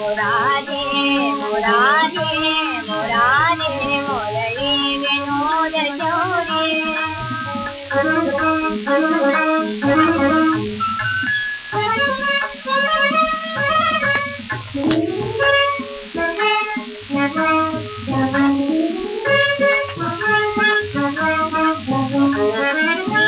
morale morale morale morale le nuove giorni Thank you.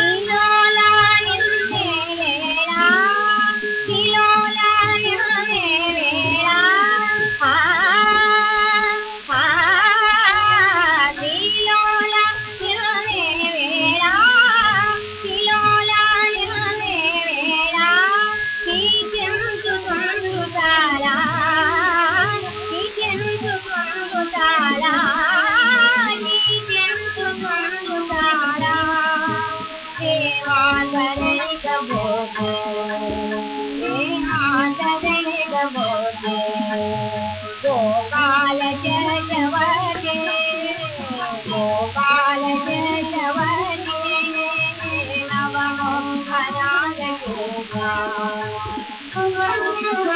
ground. Come on, come on.